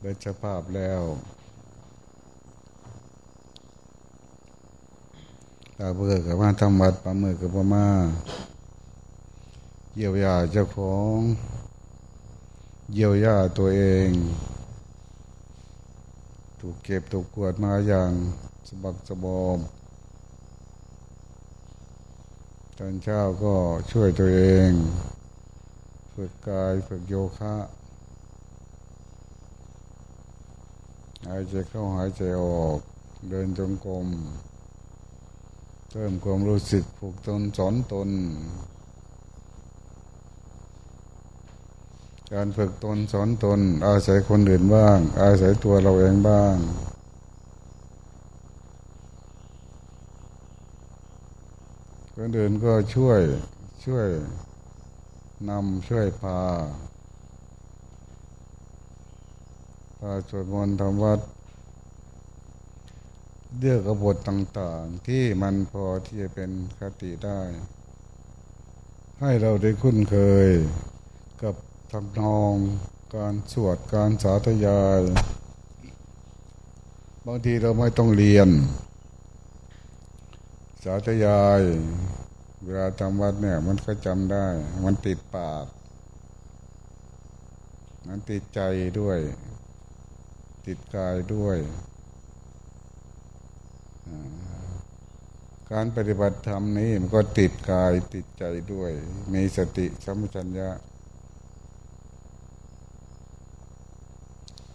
เบิดสภาพแล้วตาเบื่อกับมาทำวัดปลาเมือกับปลามาเยียวยาเจ้าของเยียวยาตัวเอง ถูกเก็บถูกกวดมาอย่างสบักสบอมตอนเช้าก็ช่วยตัวเอง ฝึกกายฝึกโยคะ หายใจเข้าหายใจออก เดินจงกรมเพิ่มความรู้สึกผูกตนสอนตน การฝึกตนสอนตน อาศัยคนอื่นบ้าง อาศัยตัวเราเองบ้างคนอื่นก็ช่วยช่วยนำช่วยพา พาสวดมนต์ทำวัดเลือกบทต่างๆ ที่มันพอที่จะเป็นคติได้ ให้เราได้คุ้นเคยกับทำนองการสวดการสาธยาย บางทีเราไม่ต้องเรียน สาธยาย เวลาทำวัดเนี่ย มันก็จำได้ มันติดปาก มันติดใจด้วย ติดกายด้วย การปฏิบัติธรรมนี้มันก็ติดกายติดใจด้วย มีสติสัมปชัญญะ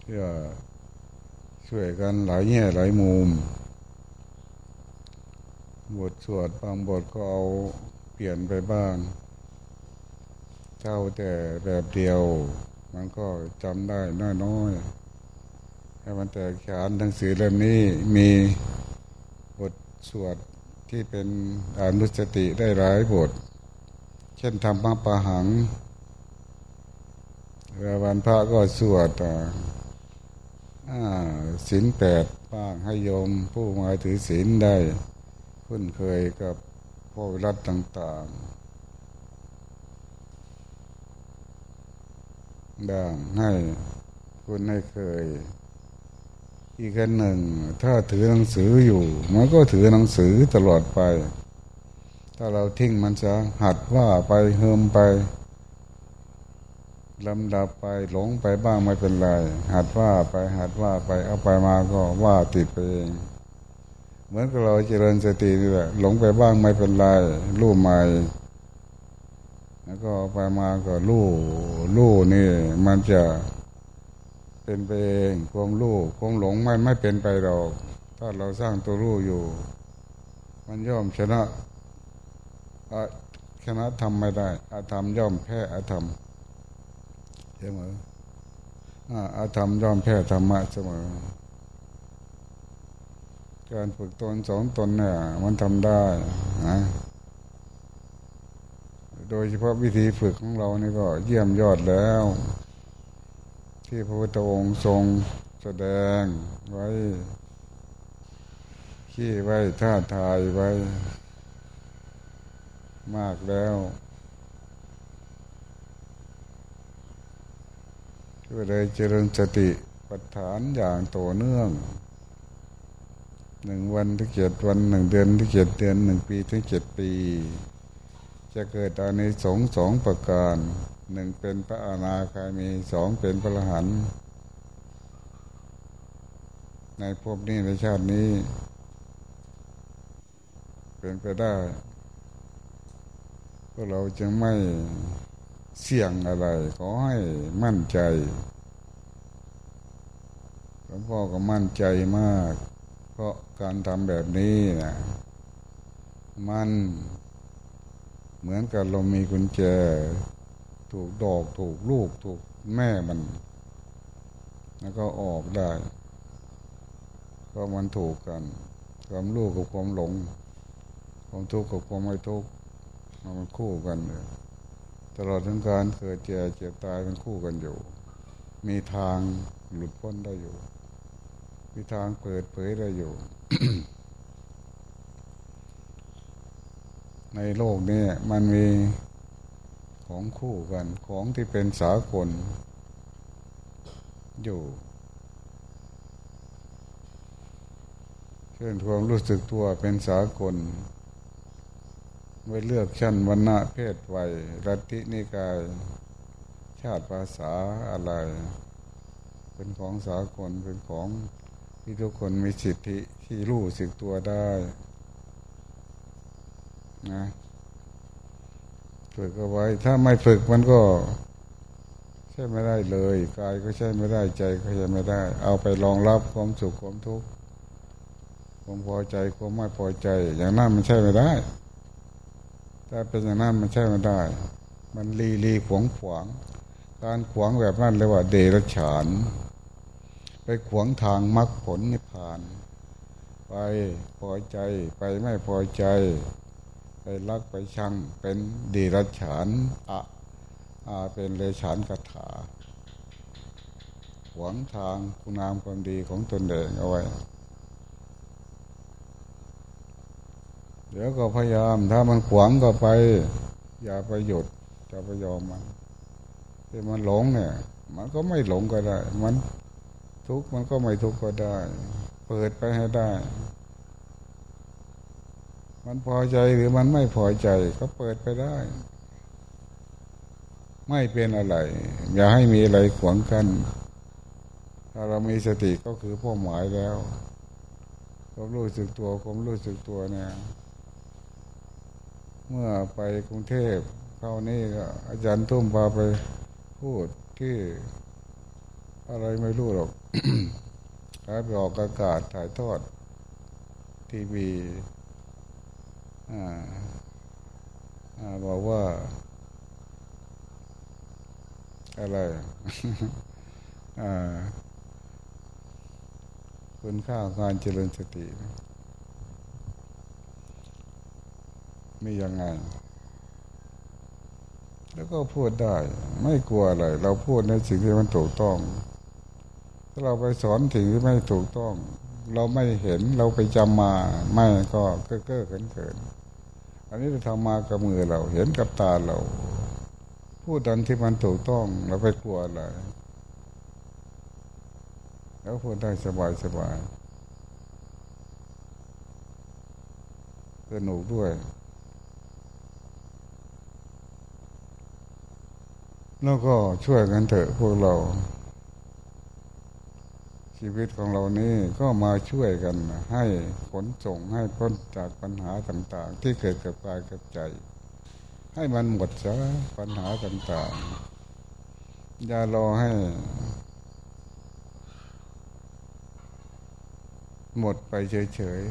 เพื่อช่วยกันหลายแง่หลายมุม บทสวดบางบทก็เอาเปลี่ยนไปบ้างเท่าแต่แบบเดียว มันก็จำได้น้อยๆ ให้มันแต่ขานหนังสือเล่มนี้มีบทสวดที่เป็นอนุสติได้หลายบท เช่นธรรมะปะหังเวลาวันพระก็สวดศีลแปดบ้างให้โยมผู้มาถือศีลได้คุ้นเคยกับพวกรัฐต่างๆด่างให้คุณให้เคย อีกอันหนึ่ง ถ้าถือหนังสืออยู่ มันก็ถือหนังสือตลอดไป ถ้าเราทิ้งมันจะหัดว่าไปเฮิมไปลำดับไปหลงไปบ้างไม่เป็นไร หัดว่าไปหัดว่าไปเอาไปมาก็ว่าติดไปเองเหมือนกับเราเจริญสตินี่แหละหลงไปบ้างไม่เป็นไรรู้ใหม่แล้วก็ไปมาก็รู้รู้นี่ มันจะ เป็นไปเองความรู้ความหลงไม่ไม่เป็นไปหรอกถ้าเราสร้างตัวรู้อยู่ มันย่อมชนะชนะทำไม่ได้ อาธรรมย่อมแพ้อาธรรมเสมออาธรรมย่อมแพ้ธรรมะเสมอการฝึกตนสองตนเนี่ยมันทำได้นะโดยเฉพาะวิธีฝึกของเรานี่ก็เยี่ยมยอดแล้ว ที่พระพุทธองค์ทรงแสดงไว้ ขี้ไว้ท่าทายไว้ มากแล้วก็เลยเจริญสติปัฏฐานอย่างต่อเนื่องหนึ่งวันที่เจ็ดวันหนึ่งเดือนที่เจ็ดเดือนหนึ่งปีถึงเจ็ดปี จะเกิดอานิสงส์สองประการ หนึ่งเป็นพระอนาคามีสองเป็นพระอรหันต์ในภพนี้ในชาตินี้ เป็นไปได้พวกเราจึงไม่เสี่ยงอะไร ขอให้มั่นใจหลวงพ่อก็มั่นใจมาก เพราะการทำแบบนี้นะมันเหมือนกับเรามีกุญแจ ถูกดอกถูกลูกถูกแม่มัน แล้วก็ออกได้ก็มันถูกกันความลูกกับความหลง ความทุกข์กับความไม่ทุกข์มันคู่กันเลยตลอดทั้งการเกิดเจ็บเจ็บตายมันคู่กันอยู่ มีทางหลุดพ้นได้อยู่ มีทางเปิดเผยได้อยู่ ในโลกนี้มันมี ของคู่กันของที่เป็นสากลอยู่เช่นความรู้สึกตัวเป็นสากล ไม่เลือกชั้นวรรณะเพศวัยรัตินิกาย ชาติภาษาอะไร เป็นของสากลเป็นของที่ทุกคนมีสิทธิที่รู้สึกตัวได้นะ ฝึกเอาไว้ ถ้าไม่ฝึกมันก็ ใช่ไม่ได้เลยกายก็ใช่ไม่ได้ใจก็ใช่ไม่ได้ เอาไปรองรับความสุขความทุกข์ความพอใจความไม่พอใจ อย่างนั้นมันใช่ไม่ได้ ถ้าเป็นอย่างนั้นมันใช่ไม่ได้ มันลีลีขวงขวางการขวางแบบนั้นเรียกว่าเดรัจฉาน ไปขวางทางมรรคผลนิพพาน ไปพอใจไปไม่พอใจ ไปรักไปชังเป็นดีรัจฉานอะอาเป็นเลฉานคาถา หวังทางคุณงามความดีของตนเองเอาไว้ เดี๋ยวก็พยายามถ้ามันขวางก็ไป อย่าไปหยุดจะไปยอมมันที่มันหลงเนี่ย มันก็ไม่หลงก็ได้ มันทุกข์มันก็ไม่ทุกข์ก็ได้ เปิดไปให้ได้ มันพอใจหรือมันไม่พอใจก็เปิดไปได้ ไม่เป็นอะไร อย่าให้มีอะไรขวางกัน ถ้าเรามีสติก็คือพ่อหมายแล้วผมรู้สึกตัวผมรู้สึกตัวเนี่ย เมื่อไปกรุงเทพเข้านี่ก็ อาจารย์ทุ่มพาไปพูดที่อะไรไม่รู้หรอกไปออกอากาศถ่ายทอดทีวี บอกว่า อะไรคุณค่าการเจริญสติ มียังไง แล้วก็พูดได้ ไม่กลัวอะไร เราพูดในสิ่งที่มันถูกต้อง ถ้าเราไปสอนสิ่งที่ไม่ถูกต้อง เราไม่เห็นเราไปจำมา ไม่ก็เก้อเก้อเกินเกิน อันนี้เราทำมากับมือเรา เห็นกับตาเรา พูดดันที่มันถูกต้องเราไปกลัวอะไรแล้วพูดได้สบายสบายสนุกด้วย แล้วก็ช่วยกันเถอะพวกเรา ชีวิตของเรานี่ก็มาช่วยกันให้ขนส่งให้พ้นจากปัญหาต่าง ๆ ที่เกิดกับกายกับใจ ให้มันหมดซะปัญหาต่างๆ อย่ารอให้ หมดไปเฉย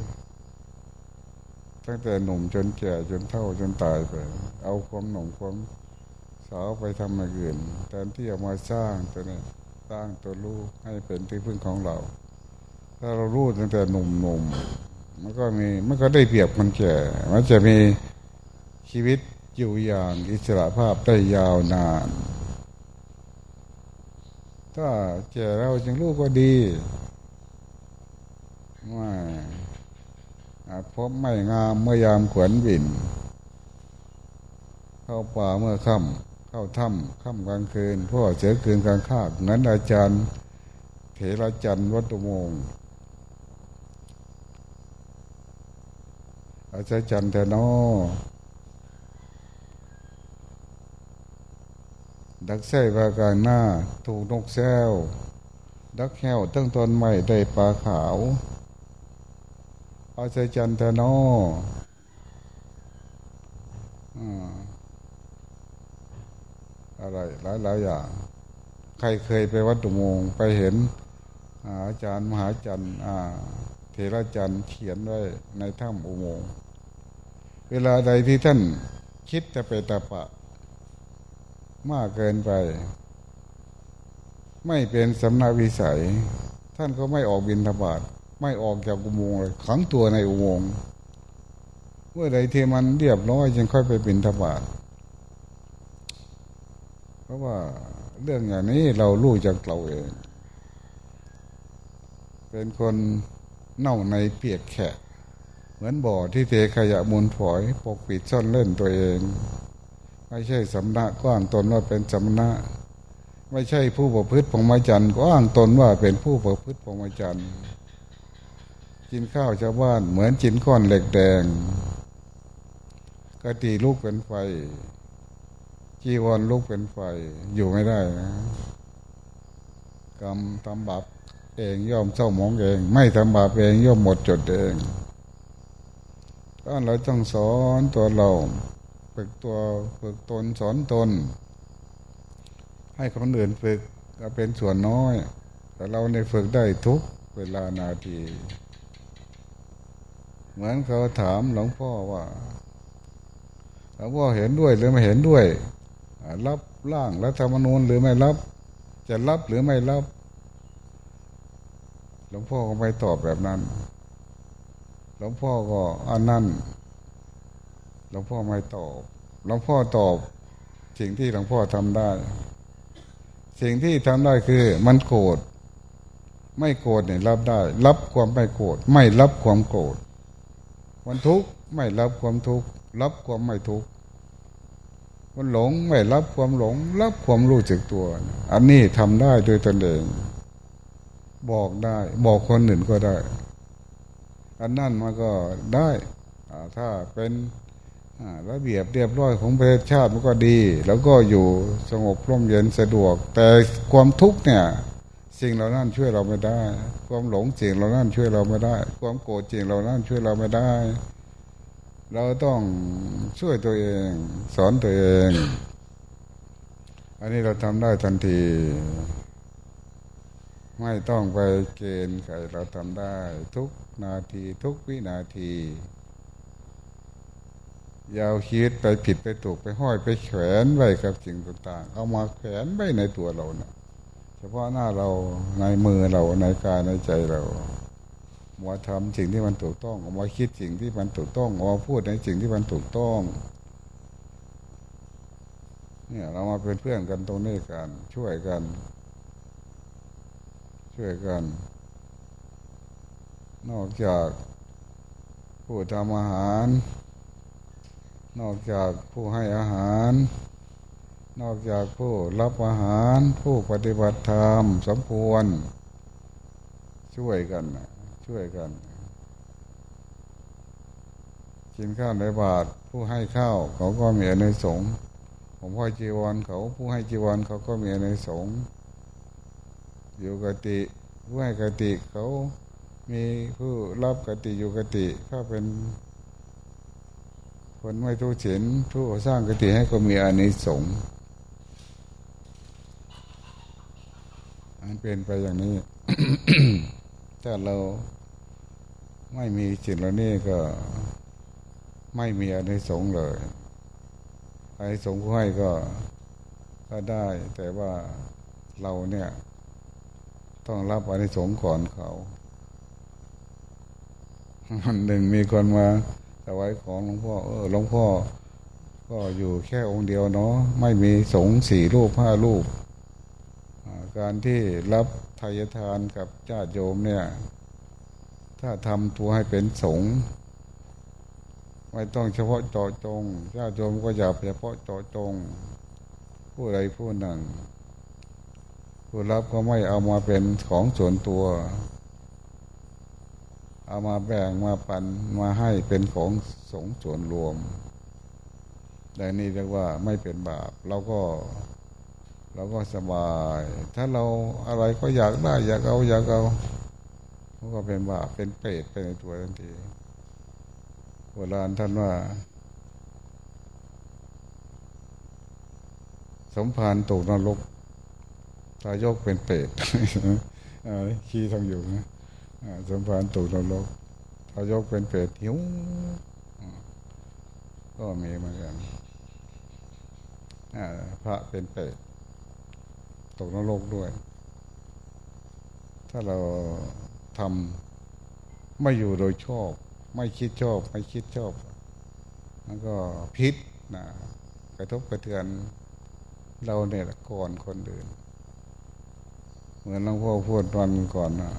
ๆ ตั้งแต่หนุ่มจนแก่จนเท่าจนตายไป เอาความหนุ่มความสาวไปทำมาเอื่นแทนที่จะมาสร้างตัวนี้ ร้างตัวรู้ให้เป็นที่พึ่งของเรา ถ้าเรารู้ตั้งแต่หนุ่มๆมันก็มีมันก็ได้เปรียบมันแก่มันจะมีชีวิตอยู่อย่างอิสระภาพได้ยาวนาน ถ้าแก่เราจึงรู้ก็ดีไม่พบไม่งามเมื่อยามขวนบิน เข้าป่าเมื่อค่ำ เข้าถ้ำค่ำกลางคืนพ่อเสือคืนกลางข้างั้นอาจารย์เถระจันทร์วัตุโมงอาจารย์จันทนอดักแส้ปากลางหน้า ถูกนกแซวดักแหวตั้งตนใหม่ได้ปลาขาว อาจารย์จันทนออ่า อะไรหลายหลายอย่าง ใครเคยไปวัดตุมงไปเห็นอาจารย์มหาจันทร์เทระจันทร์เขียนไว้ในถ้ำอุโมงค์เวลาใดที่ท่านคิดจะไปตาปะ มากเกินไป ไม่เป็นสำนักวิสัย ท่านก็ไม่ออกบินธบาตไม่ออกจากอุโมงค์เลยขังตัวในอุโมงค์เมื่อใดที่มันเรียบร้อยจึงค่อยไปบินธบาต เพราะว่าเรื่องอย่างนี้เรารู้จากเราเอง เป็นคนเน่าในเปียกแขะเหมือนบ่อที่เทขยะมูลฝอยปกปิดซ่อนเล่นตัวเอง ไม่ใช่สำนักก็อ้างตนว่าเป็นสำนักไม่ใช่ผู้ประพฤติพรหมจรรย์ก็อ้างตนว่าเป็นผู้ประพฤติพรหมจรรย์กินข้าวชาวบ้านเหมือนจินก้อนเหล็กแดงกตีลูกเป็นไฟ จีวรลูกเป็นไฟอยู่ไม่ได้นะกรรมทำบาปเองย่อมเศร้าหมองเอง ไม่ทำบาปเองย่อมหมดจดเองก็เราต้องสอนตัวเราฝึกตัวฝึกตนสอนตน ให้คนอื่นฝึกก็เป็นส่วนน้อย แต่เราในฝึกได้ทุกเวลานาที เหมือนเขาถามหลวงพ่อว่าหลวงพ่อเห็นด้วยหรือไม่เห็นด้วย รับร่างรัฐธรรมนูญหรือไม่รับ จะรับหรือไม่รับหลวงพ่อก็ไม่ตอบแบบนั้น หลวงพ่อก็อันนั้นหลวงพ่อไม่ตอบ หลวงพ่อตอบสิ่งที่หลวงพ่อทำได้ สิ่งที่ทำได้คือ มันโกรธไม่โกรธเนี่ยรับได้ รับความไม่โกรธไม่รับความโกรธมันทุกข์ไม่รับความทุกข์รับความไม่ทุกข์ มันหลงไม่รับความหลง รับความรู้จึกตัว อันนี้ทำได้โดยตนเอง บอกได้ บอกคนอื่นก็ได้ อันนั้นมันก็ได้ถ้าเป็นระเบียบเรียบร้อยของประเทศชาติมันก็ดี แล้วก็อยู่สงบร่มเย็นสะดวก แต่ความทุกข์เนี่ย สิ่งเหล่านั้นช่วยเราไม่ได้ ความหลงสิ่งเหล่านั้นช่วยเราไม่ได้ ความโกรธสิ่งเหล่านั้นช่วยเราไม่ได้ เราต้องช่วยตัวเอง สอนตัวเอง อันนี้เราทำได้ทันที ไม่ต้องไปเกณฑ์ใครเราทำได้ทุกนาทีทุกวินาทียาวคิดไปผิดไปถูกไปห้อยไปแขวนไว้กับสิ่งต่างๆ เอามาแขวนไว้ในตัวเราเนะเฉพาะหน้าเราในมือเราในกายในใจเรา มาทำสิ่งที่มันถูกต้องเอามาคิดสิ่งที่มันถูกต้องเอามาพูดในสิ่งที่มันถูกต้อง เนี่ยเรามาเป็นเพื่อนกันตรงนี้กัน ช่วยกัน ช่วยกัน นอกจากผู้ทำอาหาร นอกจากผู้ให้อาหาร นอกจากผู้รับอาหาร ผู้ปฏิบัติธรรมสมควรช่วยกัน ช่วยกัน กินข้าวในบาทผู้ให้ข้าวเขาก็มีในสงผมพ่อจีวรเขาผู้ให้จีวรเขาก็มีในสงอยู่กติผู้ให้กติเขามีผู้รับกติอยู่กติถ้าเป็นคนไม่ทุศีลผู้สร้างกติให้ก็มีอานิสงส์อันเป็นไปอย่างนี้ ถ้าเรา ไม่มีจิตเหล่านี้ก็ไม่มีอนิสงส์เลยอนิสงส์ผู้ให้ก็ก็ได้ แต่ว่าเราเนี่ย ต้องรับอนิสงส์ก่อนเขาวันหนึ่งมีคนมาถวายของหลวงพ่อ เออหลวงพ่อ ก็อยู่แค่องค์เดียวเนาะไม่มีสงสี่รูปห้ารูป การที่รับทายทานกับญาติโยมเนี่ย ถ้าทำตัวให้เป็นสงไม่ต้องเฉพาะเจาะจงญาติโยมก็อย่าเฉพาะเจาะจง ผู้ใดผู้หนึ่ง ผู้รับก็ไม่เอามาเป็นของส่วนตัว เอามาแบ่งมาปันมาให้เป็นของสงส่วนรวมแต่นี่เรียกว่าไม่เป็นบาปเราก็เราก็สบาย ถ้าเราอะไรก็อยากได้อยากเอาอยากเอา ก็เป็นบาปเป็นเปรตไปในตัวทันทีโบราณท่านว่า สมภารตกนรกตายกเป็นเปรตขี้ทำอยู่นะสมภารตกนรกทายกเป็นเปรตหิวก็มีเหมือนกันพระเป็นเปรตตกนรกด้วย ถ้าเรา ทำไม่อยู่โดยชอบ ไม่คิดชอบ ไม่คิดชอบมันก็พิษนะกระทบกระเทือนเราเนี่ยก่อนคนอื่น เหมือนหลวงพ่อพูดวันก่อนนะ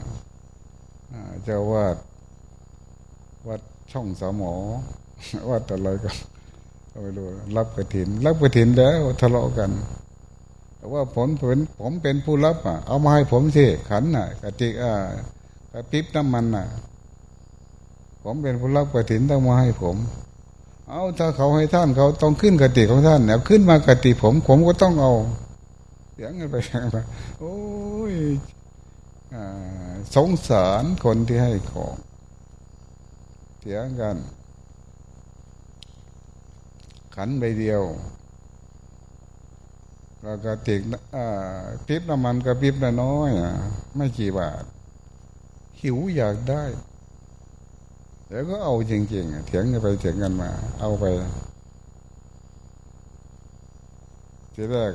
เจ้าวาดวัดช่องสามหมอวัดอะไรกันไม่รู้รับกระถิน รับกระถินแล้วทะเลาะกันแต่ว่าผมเป็นผมเป็นผู้รับอะเอามาให้ผมสิขันน่ะกติกอ่า กระติบน้ำมันน่ะ ผมเป็นผู้รับกระถินต้องมาให้ผม เอาถ้าเขาให้ท่านเขาต้องขึ้นกติของท่านเนี่ยขึ้นมากติผม ผมก็ต้องเอาเสียงกันไปเสียงไปโอ้ยสงสารคนที่ให้ของเสียงกัน ขันใบเดียวแล้วก็ติกปิ๊บน้ำมันก็ปิ๊บน้อยไม่กี่บาท หิวอยากได้ แล้วก็เอาจริงๆเถียงกันไปเถียงกันมา เอาไปทีแรก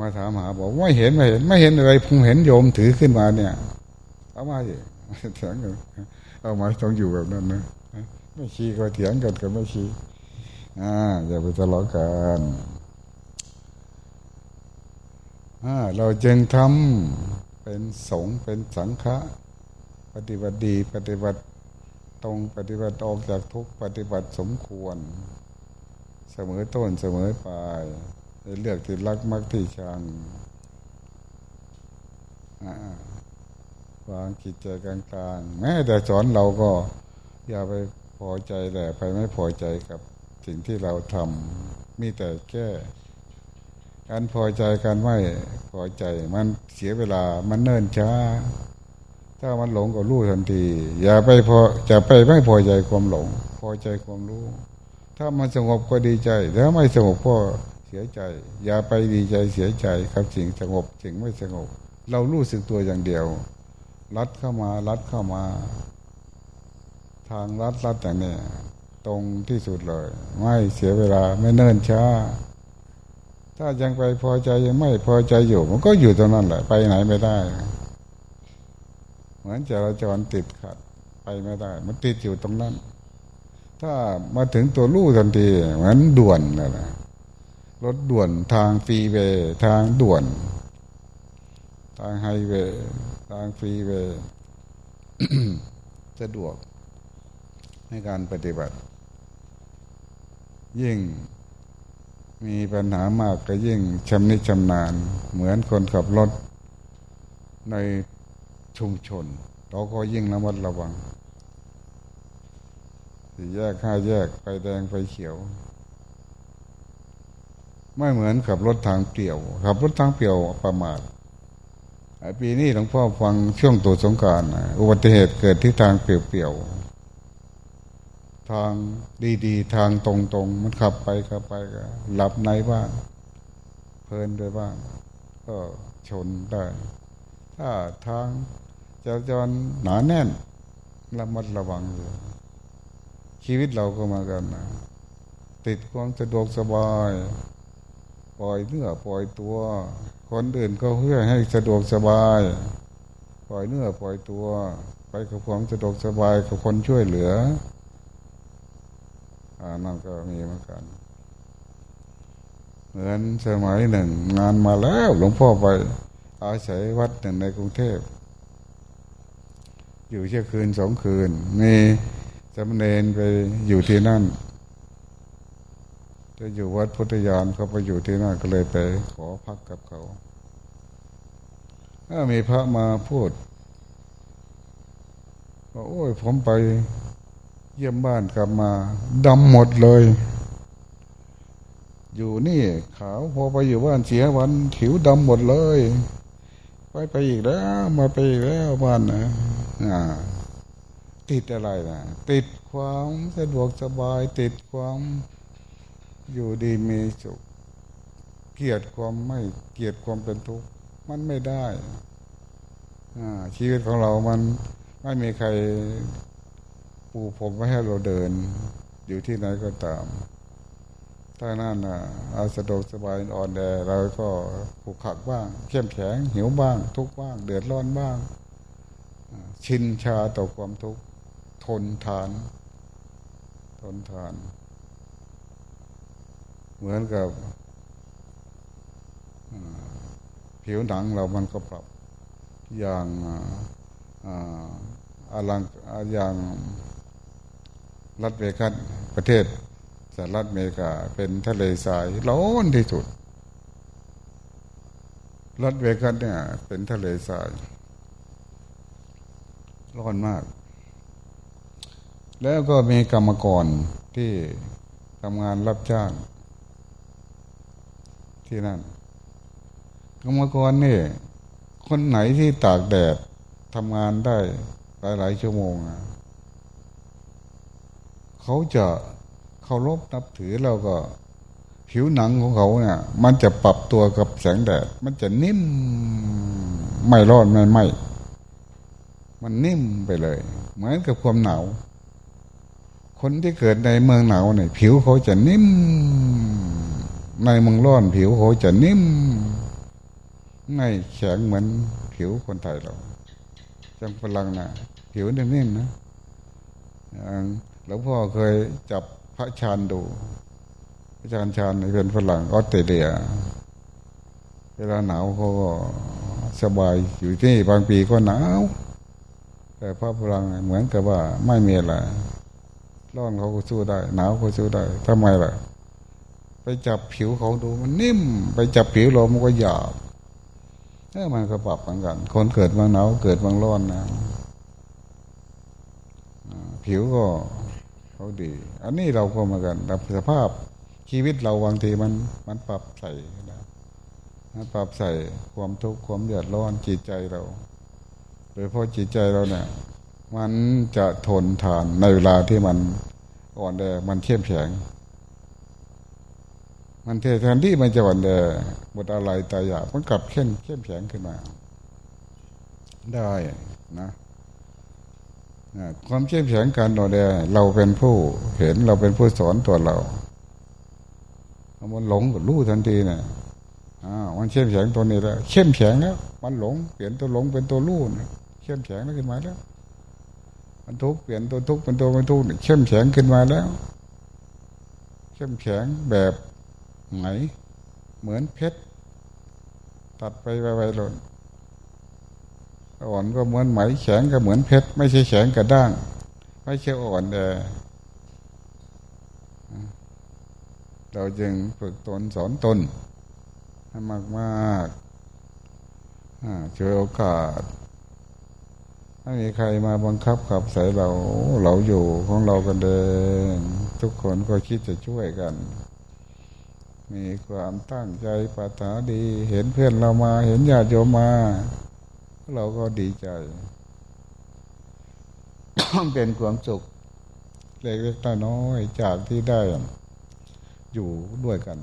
มาถามหาบอกไม่เห็นไม่เห็น ไม่เห็นอะไรผมเห็นโยมถือขึ้นมาเนี่ย เอามาสิเถียงกันเอามาต้องอยู่แบบนั้นนะไม่ชี้ก็เถียงกันกับไม่ชี้อ่าอย่าไปทะเลาะกันอ่าเราจึงทำ เป็นสงเป็นสังฆะปฏิบัติดีปฏิบัติตรงปฏิบัติออกจากทุกปฏิบัติสมควร เสมอต้นเสมอปลายเลือกที่รักมักที่ชังวางกิจใจกลางๆแม้แต่สอนเราก็อย่าไปพอใจแต่ไปไม่พอใจกับสิ่งที่เราทำมีแต่แก้ การพอใจการไม่พอใจมันเสียเวลามันเนิ่นช้า ถ้ามันหลงก็รู้ทันที อย่าไปพอจะไปไม่พอใจความหลง พอใจความรู้ ถ้ามันสงบก็ดีใจถ้าไม่สงบก็เสียใจ อย่าไปดีใจเสียใจกับสิ่งสงบสิ่งไม่สงบ เรารู้สึกตัวอย่างเดียว รัดเข้ามารัดเข้ามา ทางรัดรัดอย่างนี้ตรงที่สุดเลย ไม่เสียเวลาไม่เนิ่นช้า ถ้ายังไปพอใจยังไม่พอใจอยู่ มันก็อยู่ตรงนั้นแหละ ไปไหนไม่ได้ เหมือนจราจรติดขัด ไปไม่ได้ มันติดอยู่ตรงนั้น ถ้ามาถึงตัวลู่ทันทีเหมือนด่วนเลยนะรถด่วนทางฟรีเวย์ทางด่วน ทางไฮเวย์ทางฟรีเวย์สะดวกในการปฏิบัติ ยิ่ง มีปัญหามากก็ยิ่งชำนิชำนาญ เหมือนคนขับรถในชุมชน เราก็ยิ่งระมัดระวังสี่แยกห้าแยกไฟแดงไฟเขียว ไม่เหมือนขับรถทางเปลี่ยว ขับรถทางเปลี่ยวประมาทปีนี้หลวงพ่อฟังช่วงตัวสงการอุบัติเหตุเกิดที่ทางเปลี่ยว ทางดีๆ ทางตรงๆ มันขับไปขับไปก็หลับในบ้างเพลินด้วยบ้างก็ชนได้ถ้าทางจราจรหนาแน่นระมัดระวังอยู่ชีวิตเราก็มากันนะติดความสะดวกสบาย ปล่อยเนื้อปล่อยตัว คนอื่นก็เพื่อให้สะดวกสบาย ปล่อยเนื้อปล่อยตัว ไปกับความสะดวกสบายกับคนช่วยเหลือ อ่านั่นก็มีเหมือนกัน เหมือนสมัยหนึ่ง งานมาแล้วหลวงพ่อไป อาศัยวัดหนึ่งในกรุงเทพ อยู่เช่คืนสองคืน มีจำเนนไปอยู่ที่นั่น จะอยู่วัดพุทธยานเขาไปอยู่ที่นั่นก็เลยไป ขอพักกับเขาถ้ามีพระมาพูดว่าโอ้ยผมไป เยี่ยมบ้านกลับมาดำหมดเลย อยู่นี่ขาวพอไปอยู่บ้านเสียวันผิวดำหมดเลยไปไปอีกแล้ว มาไปอีกแล้วบ้านนะติดอะไรนะติดความสะดวกสบาย ติดความอยู่ดีมีสุขเกลียดความไม่เกลียดความเป็นทุกข์มันไม่ได้ชีวิตของเรามันไม่มีใคร ปูผมไว้ให้เราเดิน อยู่ที่ไหนก็ตาม ถ้านั่นอะอาสะดวกสบายอ่อนแอเราก็ผูกขักบ้างเข้มแข็งหิวบ้าง ทุกบ้าง เดือดร้อนบ้าง ชินชาต่อความทุกข์ทนทาน ทนทาน เหมือนกับผิวหนังเรามันก็ปรับอย่างอลังอย่าง รัฐเวกัสประเทศสหรัฐอเมริกาเป็นทะเลทรายร้อนที่สุด รัฐเวกัสเนี่ย เป็นทะเลทรายร้อนมาก แล้วก็มีกรรมกรที่ทำงานรับจ้าง ที่นั่น กรรมกรนี่ คนไหนที่ตากแดดทำงานได้หลายหลายชั่วโมง เขาจะเคารพนับถือเราก็ ผิวหนังของเขาเนี่ย มันจะปรับตัวกับแสงแดด มันจะนิ่มไม่ร้อนไม่ไหมมันนิ่มไปเลย เหมือนกับความหนาวคนที่เกิดในเมืองหนาวเนี่ยผิวเขาจะนิ่ม ในเมืองร้อนผิวเขาจะนิ่มไม่แข็งเหมือนผิวคนไทยเราจังพลังนะผิวนิ่มๆนะ หลวงพ่อเคยจับพระชานดูอาจารย์ชาญเป็นฝรั่งออสเตรเลีย เวลาหนาวเขาก็สบายอยู่ที่บางปีก็หนาว แต่พระฝรั่งเหมือนกับว่าไม่มีอะไรร้อนเขาก็สู้ได้ หนาวก็สู้ได้ทำไมล่ะ ไปจับผิวเขาดูมันนิ่ม ไปจับผิวเรามันก็หยาบเออมันก็ปรับเหมือนกัน คนเกิดบางหนาวเกิดบางร้อนนะผิวก็ เขาดี อันนี้เราก็เหมือนกันสภาพชีวิตเราบางทีมันมันปรับใส่นะมันปรับใส่ความทุกข์ความเดือดร้อนจิตใจเรา โดยเพราะจิตใจเราเนี่ย มันจะทนทานในเวลาที่มันอ่อนแอมันเข้มแข็งมันเทแทนที่มันจะอ่อนแอหมดอะไรตายอยากมันกลับเข้มเข้มแข็งขึ้นมา ได้นะ ความเข้มแข็งการอ่อนแอเราเป็นผู้เห็นเราเป็นผู้สอนตัวเรามันหลงก็รู้ทันทีนะอ่ามันเข้มแข็งตัวนี้แล้วเข้มแข็งแล้ว มันหลงเปลี่ยนตัวหลงเป็นตัวรู้นะเข้มแข็งแล้วขึ้นมาแล้ว มันทุกเปลี่ยนตัวทุกเป็นตัวไม่ทุกเข้มแข็งขึ้นมาแล้ว เข้มแข็งแบบไหนเหมือนเพชรตัดไปไวๆหล่น อ่อนก็เหมือนไหมแข็งก็เหมือนเพชร ไม่ใช่แข็งกระด้าง ไม่ใช่อ่อนแต่เราจึงฝึกตนสอนตนให้มากมากช่วยโอกาสไม่มีใครมาบังคับขับใส่เราเราอยู่ของเรากันเดินทุกคนก็คิดจะช่วยกัน มีความตั้งใจปรารถนาดี เห็นเพื่อนเรามาเห็นญาติโยมมา เราก็ดีใจเป็นความสุขเล็กๆน้อยๆจากที่ได้อยู่ด้วยกัน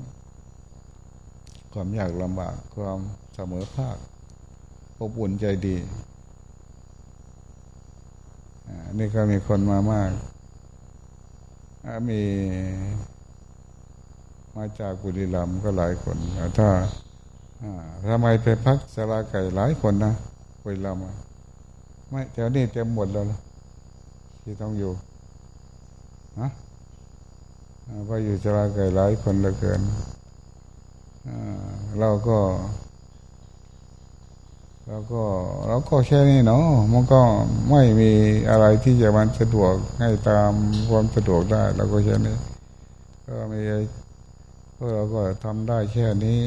ความยากลำบากความเสมอภาคอบอุ่นใจดีนี่ก็มีคนมามาก มีมาจากบุรีรัมย์ก็หลายคน ถ้าทำไมไปพักสลาไก่หลายคนนะ บุรีรัมย์ไม่แถวนี้เต็มหมดแล้วที่ต้องอยู่ฮะพออยู่จราเกิดหลายคนเหลือเกินเราก็เราก็เราก็แค่นี้เนาะมันก็ไม่มีอะไรที่จะมันสะดวกให้ตามความสะดวกได้เราก็แค่นี้ก็มีพวกเราก็ทำได้แค่นี้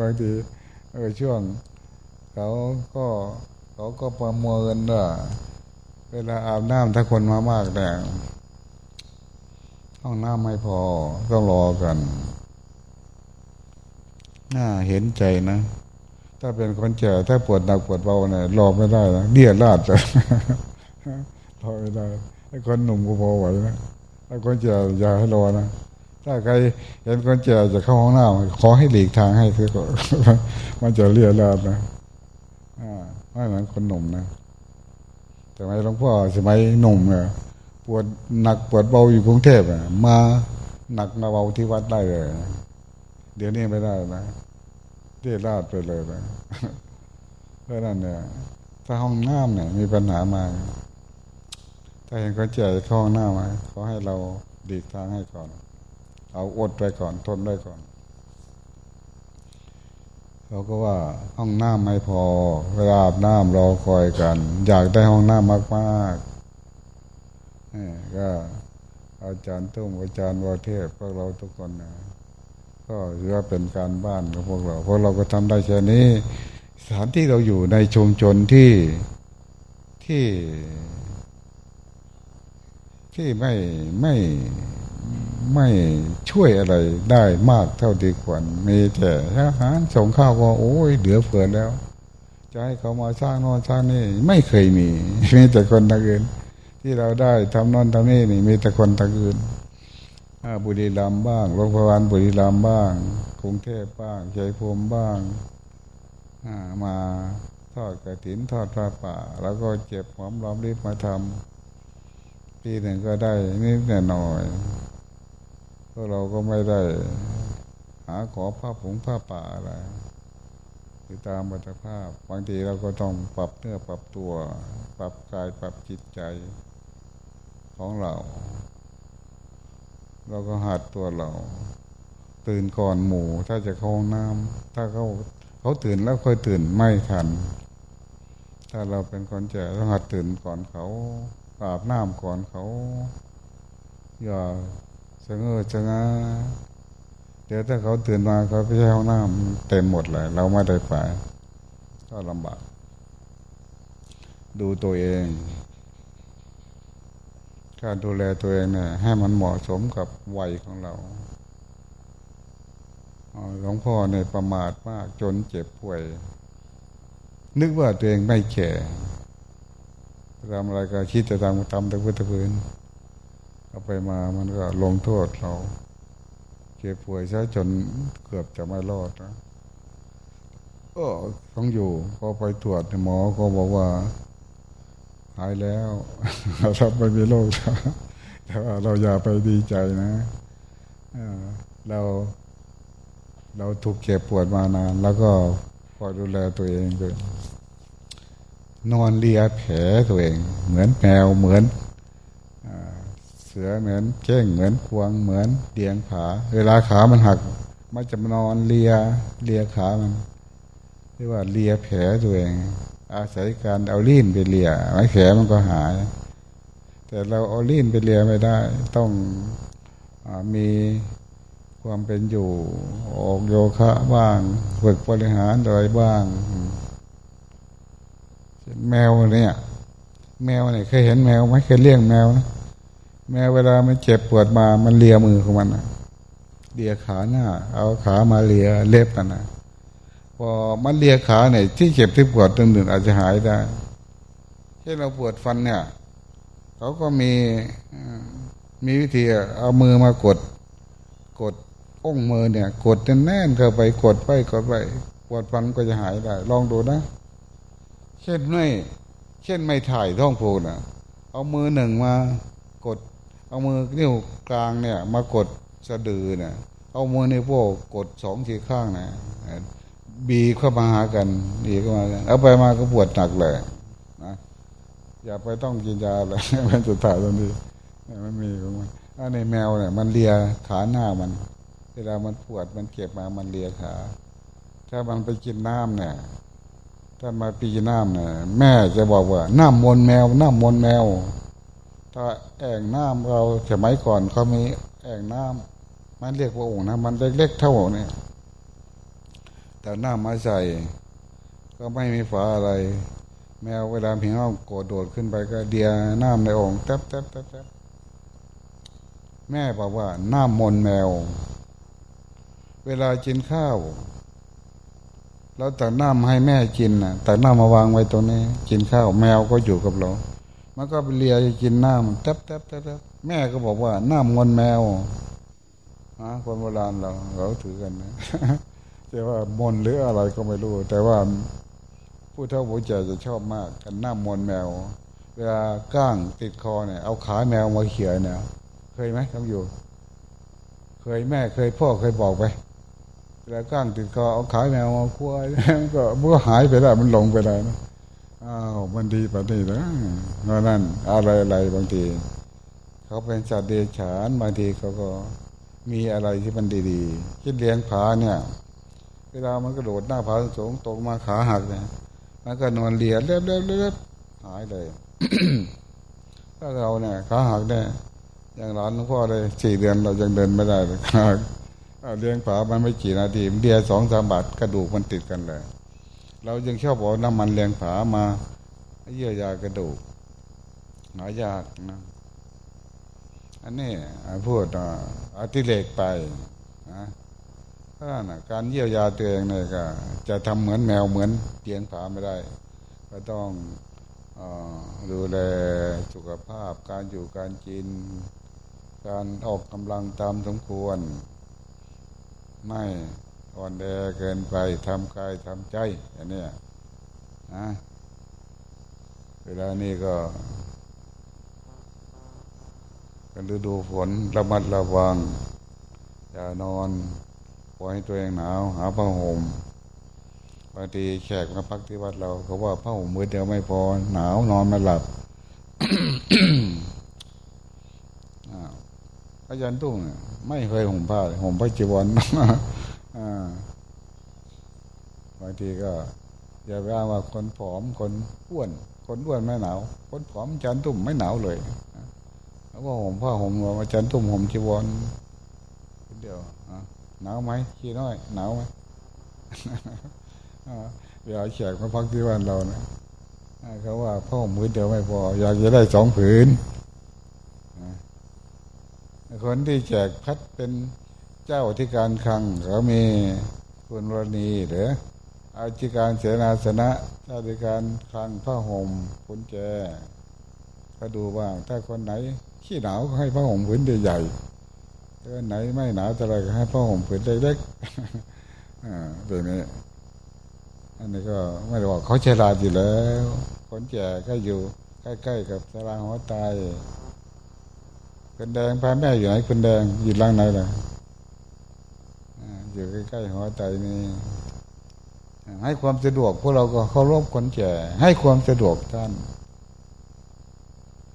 บางทีเออช่วง เขาก็เขาก็ประเมินว่าเวลาอาบน้ำถ้าคนมามากแต่ห้องน้ำไม่พอต้องรอกัน น่าเห็นใจนะ ถ้าเป็นคนแก่ถ้าปวดหนักปวดเบาเนี่ยรอไม่ได้นะเดี่ยราดเลยรอไม่ได้ไอ้คนหนุ่มก็พอไหวนะไอ้คนแก่อย่าให้รอนะถ้าใครเห็นคนแก่จะเข้าห้องน้ำขอให้หลีกทางให้คือก่อนมันจะเลี่ยราดนะ ไม่เหมือนคนหนุ่มนะแต่ไม่หลวงพ่อสมัยหนุ่มเนี่ยปวดหนักปวดเบาอยู่กรุงเทพอะมาหนักมาเบาที่วัดได้เลย เดี๋ยวนี้ไม่ได้นะเรียราดไปเลยนะเพราะนั้นเนี่ยถ้าห้องน้ำเนี่ยมีปัญหามา ถ้าเห็นคนเจ็บเข้าห้องหน้ำมาขอให้เราดีทางให้ก่อน เอาอดไปก่อนทนได้ก่อน เราก็ว่าห้องน้ำไม่พอเวลาอาบน้ำรอคอยกัน อยากได้ห้องน้ำมากๆก็อาจารย์ตุ้มอาจารย์วเทพพวกเราทุกคนนะก็ถือว่าเป็นการบ้านของพวกเราเพวกเราก็ทำได้แค่นี้ สถานที่เราอยู่ในชุมชนที่ที่ ที่ไม่ไม่ ไม่ช่วยอะไรได้มากเท่าที่ควรมีแต่อาหารส่งข้าวก็โอ้ยเหลือเฟือแล้วจะให้เขามาสร้างนอนสร้างนี่ไม่เคยมีมีแต่คนตะเกินที่เราได้ทำนอนทำนี่นี่มีแต่คนตะเกินบุรีรัมย์บ้างโรงพยาบาลบุรีรัมย์บ้างกรุงเทพบ้างใจภูมิบ้างมาทอดกระถินทอดพระป่า แล้วก็เจ็บหอมรอมรีบมาทำปีหนึ่งก็ได้นิดหน่อย ก็เราก็ไม่ได้ หาขอผ้าผงผ้าป่าอะไรคือตามบัตภาพ บางทีเราก็ต้องปรับเนื้อปรับตัว ปรับกายปรับจิตใจของเรา เราก็หัดตัวเรา ตื่นก่อนหมูถ้าจะเข้าห้องน้ำถ้าเขาเขาตื่นแล้วค่อยตื่นไม่ทัน ถ้าเราเป็นคนแก่ต้องหัดตื่นก่อนเขาอาบน้ำก่อนเขา อย่า สงเอชะงาเดี๋ยวถ้าเขาตื่นมาเขาไปใช้ห้องน้ำเต็มหมดเลย เราไม่ได้ไปก็ลำบาก ดูตัวเองการดูแลตัวเองเนี่ยให้มันเหมาะสมกับวัยของเราหลวงพ่อในประมาทมากจนเจ็บป่วย นึกว่าตัวเองไม่แก่ทำอะไรก็คิดจะทำทำแต่พื้นตะพื้น เอาไปมามันก็ลงโทษเรา เจ็บป่วยซะจนเกือบจะไม่รอดนะก็ต้องอยู่พอไปตรวจหมอก็บอกว่า หายแล้วเราไม่มีโรคแต่ว่าเราอย่าไปดีใจนะเราเราถูกเจ็บปวดมานาน แล้วก็พอยดูแลตัวเองด้วยนอนเลียแผลตัวเอง เหมือนแมวเหมือน เสือเหมือนเก้งเหมือนควงเหมือนเดียงผาเวลาขามันหัก มันจะนอนเลียเลียขามันเรียกว่าเลียแผลตัวเอง อาศัยการเอาลิ้นไปเลียไม้แผลมันก็หาย แต่เราเอาลิ้นไปเลียไม่ได้ ต้องอมีความเป็นอยู่ออกโยคะบ้างฝึกบริหารอะไรบ้างแมวเนี่ย แมวเนี่ยเคยเห็นแมวไหมเคยเลี้ยงแมวนะ แมวเวลามันเจ็บปวดมา มันเลียมือของมันนะเลียขาหน้า เอาขามาเลียเล็บนะพอมันเลียขาเนี่ยที่เจ็บที่ปวดตึงๆอาจจะหายได้ เช่นเราปวดฟันเนี่ย เขาก็มีมีวิธีเอามือมากด กดอ้งมือเนี่ย กดแน่นๆเข้าไปกดไปกดไปปวดฟันก็จะหายได้ ลองดูนะ เช่นไม่ เช่นไม่ถ่ายท้องผูกนะเอามือหนึ่งมากด เอามือนิ้วกลางเนี่ย มากดสะดือเนี่ยเอามือในพวกกดสองทีข้างนะบีเข้ามาหากันบีเข้ามากันเอาไปมาก็ปวดหนักเลยนะอย่าไปต้องกินยาเลยเป็นสุดท้ายตรงนี้มันมีของมันอันในแมวเนี่ย มันเลียขาหน้ามัน เวลามันปวดมันเก็บมามันเลียขาถ้ามันไปกินน้ำเนี่ยถ้ามาปีน้ำเนี่ยแม่จะบอกว่าน้ำมนแมวน้ำมนแมว ถ้าแอ่งน้ำเราสมัยก่อนเขามีแอ่งน้ำมันเรียกว่าโอ่งน้ำมันเล็กๆเท่าเนี่ยแต่น้ำมาใส่ก็ไม่มีฝาอะไร แมวเวลาผีน้ำโกรธโดดขึ้นไปก็เดียน้ำในโอ่งแทบแทบแทบแทบแม่บอกว่าน้ำมนแมว เวลากินข้าวเราตักน้ำให้แม่กินนะตักน้ำมาวางไว้ตรงนี้ กินข้าว แมวก็อยู่กับเรา มันก็ไปเลียกินน้ำแทบแทบแทบแม่ก็บอกว่าน้ำงอนแมวนะคนโบราณเราเราถือกันนะแต่ว่ามนหรืออะไรก็ไม่รู้ แต่ว่าผู้เฒ่าผู้แก่จะชอบมากกันน้ำมนแมว เวลาก้างติดคอเนี่ย เอาขาแมวมาเขี่ยเนี่ยเคยไหมต้องอยู่ เคยแม่เคยพ่อเคยบอกไปแล้วก้างติดคอเอาขาแมวมาควายก็เมื่อหายไปแล้วมันหลงไปแล้วนะ อ้าวมันดีปะนี่นะนั่นอะไรอะไรบางทีเขาเป็นสัตว์เดรัจฉานบางทีเขาก็มีอะไรที่มันดีๆคิดเลี้ยงผาเนี่ย เวลามันกระโดดหน้าผาสูงตกมาขาหักเนี่ยมันก็นอนเลียเล็บเล็บเล็บหายเลยถ้าเราเนี่ยขาหักเนี่ยอย่างร้านหลวงพ่อเลยสี่เดือนเรายังเดินไม่ได้เลยเลี้ยงผามันไม่กี่นาทีเดียสองสามบาทกระดูกมันติดกันเลย เรายังชอบบอกน้ำมันเลี้ยงผามาเยื่อยากระดูกหายากนะอันนี้พูดอติเลกไปนะถ้านะการเยียวยาตัวเองเนี่ยก็จะทำเหมือนแมวเหมือนเตียงผาไม่ได้ ก็ต้องอดูแลสุขภาพ การอยู่การกิน การออกกำลังตามสมควร ไม่ อ่อนแอเกินไปทำกายทำใจอย่างนี้นะเวลานี้ก็เป็นฤดูฝนระมัดระวัง อย่านอนปล่อยให้ตัวเองหนาว หาผ้าห่มบางทีแขกมาพักที่วัดเราเขาว่าผ้าห่มมือเดียวไม่พอ หนาวนอนไม่หลับอาจารย์ตุ้งไม่เคยห่มผ้าห่มผ้าจีวร บางทีก็อย่าไปอ้างว่าคนผอมคนอ้วน คนอ้วนไม่หนาว คนผอมจารย์ตุ้มไม่หนาวเลยแล้วก็ห่มผ้าห่มอาจารย์ตุ้มห่มจีวรเดียวหนาวไหมขี้น้อยหนาวไหมเวลาแขกมาพักที่บ้านเราเนะเขาว่าพ่อมือเดียวไม่พอ อยากจะได้สองผืนคนที่แจกพัดเป็น เจ้าที่การคลังเขามีคุณรณีหรืออาชิการเสนาสนะเจ้าที่การคลังผ้าห่มคุญแจก็ดูว่าถ้าคนไหนขี้หนาวก็ให้ผ้าห่มผืนใหญ่ถ้าไหนไม่หนาวอะไรก็ให้ผ้าห่มผืนเล็กๆอ่าแบบนี้อันนี้ก็ไม่ได้บอกเขาเฉลาดอยู่แล้วคนแก่ก็อยู่ใกล้ๆกับสาราหัวตายคนแดงพาแม่อยู่ไหนคนแดงอยู่ล่างไหนล่ะ อยู่ใกล้ๆหัวใจนี่ให้ความสะดวกพวกเราก็เคารพคนแก่ให้ความสะดวกท่าน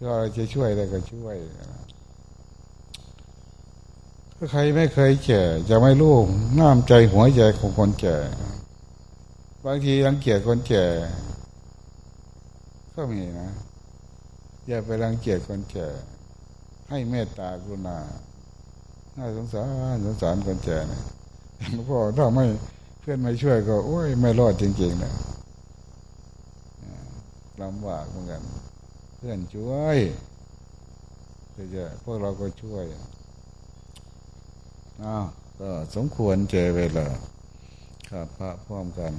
ก็จะช่วยอะไรก็ช่วยถ้าใครไม่เคยแก่จะไม่รู้น้ำใจหัวใจของคนแก่บางทีรังเกียจคนแก่ก็มีนะ อย่าไปรังเกียจคนแก่ให้เมตตากรุณาน่าสงสารสงสารคนแก่ เนี่ยพ่อถ้าไม่เพื่อนไม่ช่วยก็โอ้ยไม่รอดจริงๆนะลำบากเหมือนกัน เพื่อนช่วยเจะพวกเราก็ช่วยอ้าวก็สมควรเจเวลาขับพระพร้อมกัน